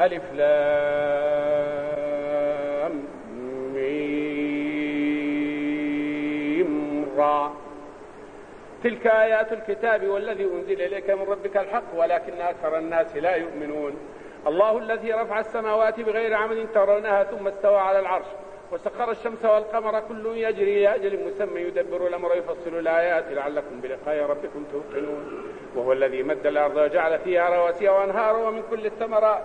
ألف لام ميم را. تلك آيات الكتاب والذي أنزل إليك من ربك الحق ولكن أكثر الناس لا يؤمنون. الله الذي رفع السماوات بغير عمد ترونها ثم استوى على العرش وسخر الشمس والقمر كل يجري لأجل مسمى يدبر الأمر يفصل الآيات لعلكم بلقاء ربكم توقنون. وهو الذي مد الأرض وجعل فيها رواسي وأنهارا ومن كل الثمرات.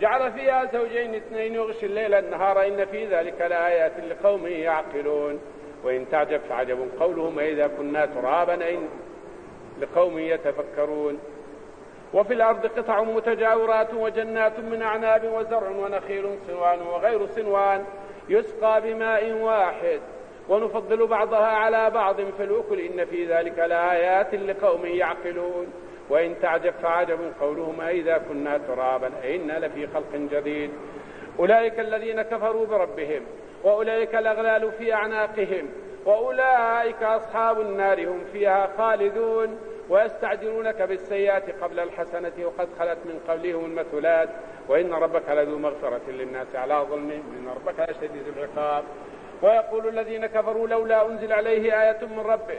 جعل فيها زوجين اثنين يغشي الليل النهار إن في ذلك لآيات لقوم يعقلون. وإن تعجب فعجب قولهم إذا كنا ترابا أين لقوم يتفكرون. وفي الأرض قطع متجاورات وجنات من أعناب وزرع ونخيل صنوان وغير صنوان يسقى بماء واحد. ونفضل بعضها على بعض في الأكل إن في ذلك لآيات لقوم يعقلون. وإن تعجب فعجب قولهم أئذا كنا ترابا أئنا لفي خلق جديد. أولئك الذين كفروا بربهم وأولئك الأغلال في أعناقهم وأولئك أصحاب النار هم فيها خالدون. ويستعجلونك بالسيئات قبل الحسنة وقد خلت من قبلهم المثلات. وإن ربك لذو مغفرة للناس على ظلمهم إن ربك لشديد العقاب. ويقول الذين كفروا لولا أنزل عليه آية من ربه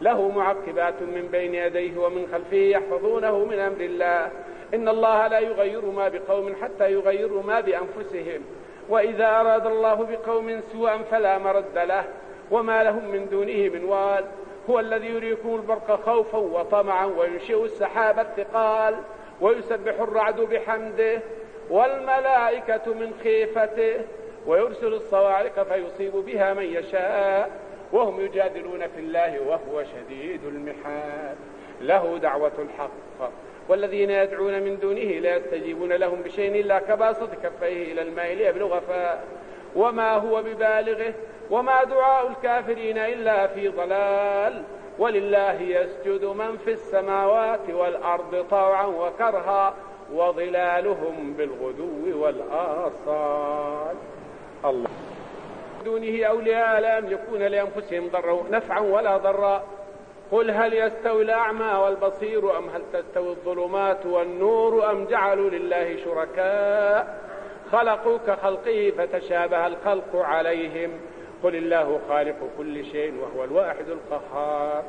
له معقبات من بين يديه ومن خلفه يحفظونه من أمر الله. إن الله لا يغير ما بقوم حتى يغيروا ما بأنفسهم. وإذا أراد الله بقوم سوءا فلا مرد له. وما لهم من دونه من وال. هو الذي يريكم البرق خوفا وطمعا وينشئ السحاب الثقال. ويسبح الرعد بحمده. والملائكة من خيفته. ويرسل الصواعق فيصيب بها من يشاء. وهم يجادلون في الله وهو شديد المحال. له دعوة الحق. والذين يدعون من دونه لا يستجيبون لهم بشيء إلا كباسط كفيه إلى الماء ليبلغ فاء وما هو ببالغه؟ وما دعاء الكافرين إلا في ضلال. ولله يسجد من في السماوات والأرض طوعا وكرها وظلالهم بالغدو والآصال. الله. دونه أولياء لا يملكون لأنفسهم ضرا نفعا ولا ضرا. قل هل يستوي الأعمى والبصير أم هل تستوي الظلمات والنور أم جعلوا لله شركاء؟ خلقوا كخلقه فتشابه الخلق عليهم. قل الله خالق كل شيء وهو الواحد القهار.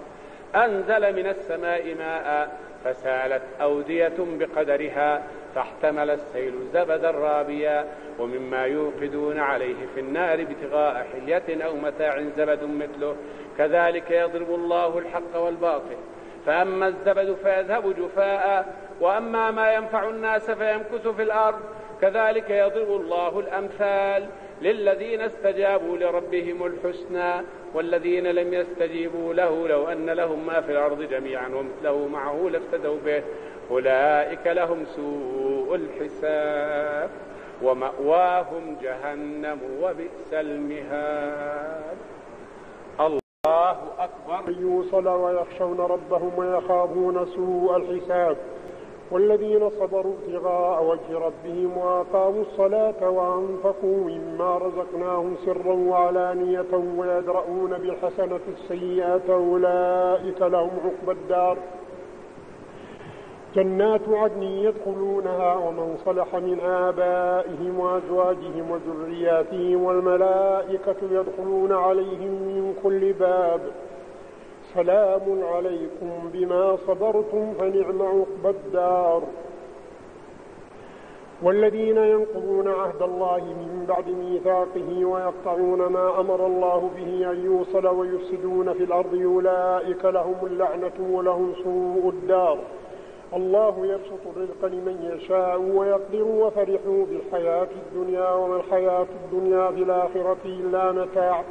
أنزل من السماء ماء فسالت أودية بقدرها. فاحتمل السيل زبدا رابيا ومما يوقدون عليه في النار ابتغاء حلية أو متاع زبد مثله. كذلك يضرب الله الحق والباطل. فأما الزبد فيذهب جفاء وأما ما ينفع الناس فيمكث في الأرض. كذلك يضرب الله الأمثال للذين استجابوا لربهم الحسنى والذين لم يستجيبوا له لو أن لهم ما في الأرض جميعا ومثله معه لافتدوا به. أولئك لهم سوء الحساب ومأواهم جهنم وبئس المهاد. الله أكبر. يوصل ويخشون ربهم ويخافون سوء الحساب. والذين صبروا ابتغاء وجه ربهم وأقاموا الصلاة وأنفقوا مما رزقناهم سرا وعلانية ويدرؤون بالحسنة السيئة أولئك لهم عقبى الدار. جنات عدن يدخلونها ومن صلح من آبائهم وأزواجهم وذرياتهم والملائكة يدخلون عليهم من كل باب. سلام عليكم بما صبرتم فنعم عقبى الدار. والذين ينقضون عهد الله من بعد ميثاقه ويقطعون ما أمر الله به أن يوصل ويفسدون في الأرض أولئك لهم اللعنة ولهم سوء الدار. الله يبسط الرزق لمن يشاء ويقدر وفرحوا بالحياة الدنيا وما الحياة الدنيا في الاخره إلا متاع.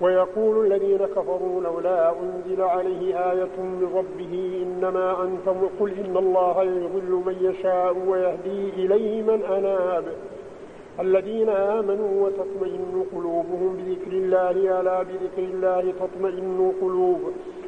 ويقول الذين كفروا لولا أنزل عليه آية من ربه إنما أنت قل إن الله يضل من يشاء ويهدي إليه من أناب. الذين آمنوا وتطمئن قلوبهم بذكر الله ألا بذكر الله تطمئن قلوب.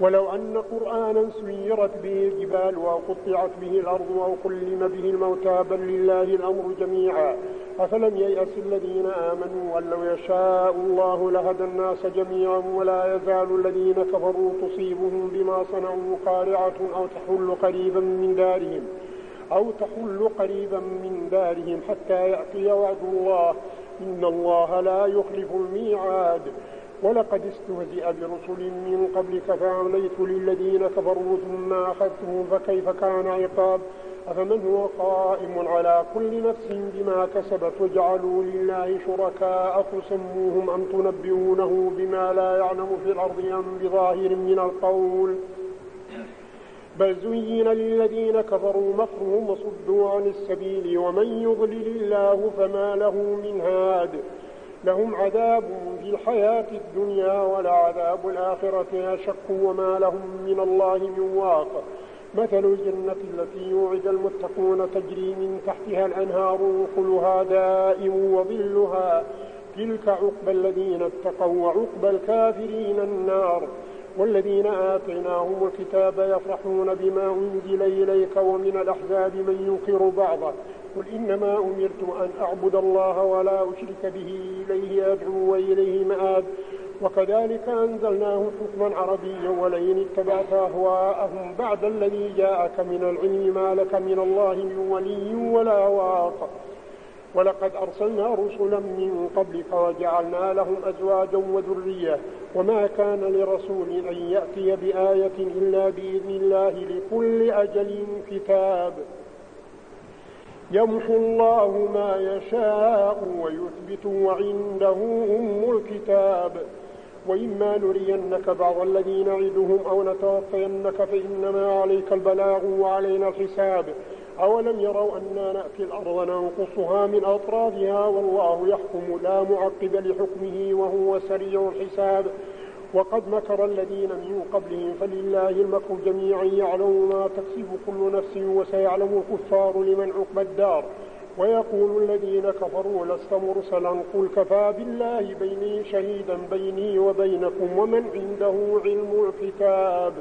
ولو أن قرآنا سيرت به الجبال أو قطعت به الأرض أو كلم به الموتى بل لله الأمر جميعا. أفلم ييأس الذين آمنوا أن لو يشاء الله لهدى الناس جميعا ولا يزال الذين كفروا تصيبهم بما صنعوا قارعة أو تحل قريبا من دارهم أو تحل قريبا من دارهم حتى يأتي وعد الله. إن الله لا يخلف الميعاد. ولقد استهزئ برسل من قبلك فأمليت للذين كفروا ثم أخذتهم فكيف كان عقاب؟ أفمن هو قائم على كل نفس بما كسبت وجعلوا لله شركاء فسموهم أم تنبئونه بما لا يعلم في الأرض أم بظاهر من القول؟ بل زين للذين كفروا مكرهم وصدوا عن السبيل ومن يضلل الله فما له من هاد. لهم عذاب في الحياة الدنيا ولعذاب الآخرة أشق وما لهم من الله من واق. مثل الجنة التي يوعد المتقون تجري من تحتها الأنهار وكلها دائم وظلها. تلك عقبى الذين اتقوا وعقبى الكافرين النار. والذين آتيناهم الكتاب يفرحون بما أنزل إليك ومن الأحزاب من ينكر بعضه. قل إنما أمرت أن أعبد الله ولا أشرك به إليه أدعو وإليه مآب. وكذلك أنزلناه حكما عربيا ولئن اتبعت أهواءهم بعد الذي جاءك من العلم ما لك من الله من ولي ولا واق. ولقد أرسلنا رسلا من قبلك وجعلنا لهم أزواجا وذرية. وما كان لرسول أن يأتي بآية إلا بإذن الله لكل أجل كتاب. يمحو الله ما يشاء ويثبت وعنده أم الكتاب. وإما نرينك بعض الذين نعدهم أو نتوفينك فإنما عليك البلاغ وعلينا الحساب. أولم يروا أنا نأتي الأرض ننقصها من أطرافها؟ والله يحكم لا معقب لحكمه وهو سريع الحساب. وقد مكر الذين من قبلهم فلله المكر جميعا يعلم ما تكسب كل نفس وسيعلم الكفار لمن عقب الدار. ويقول الذين كفروا لست مرسلا قل كفى بالله بيني شهيدا بيني وبينكم ومن عنده علم الكتاب.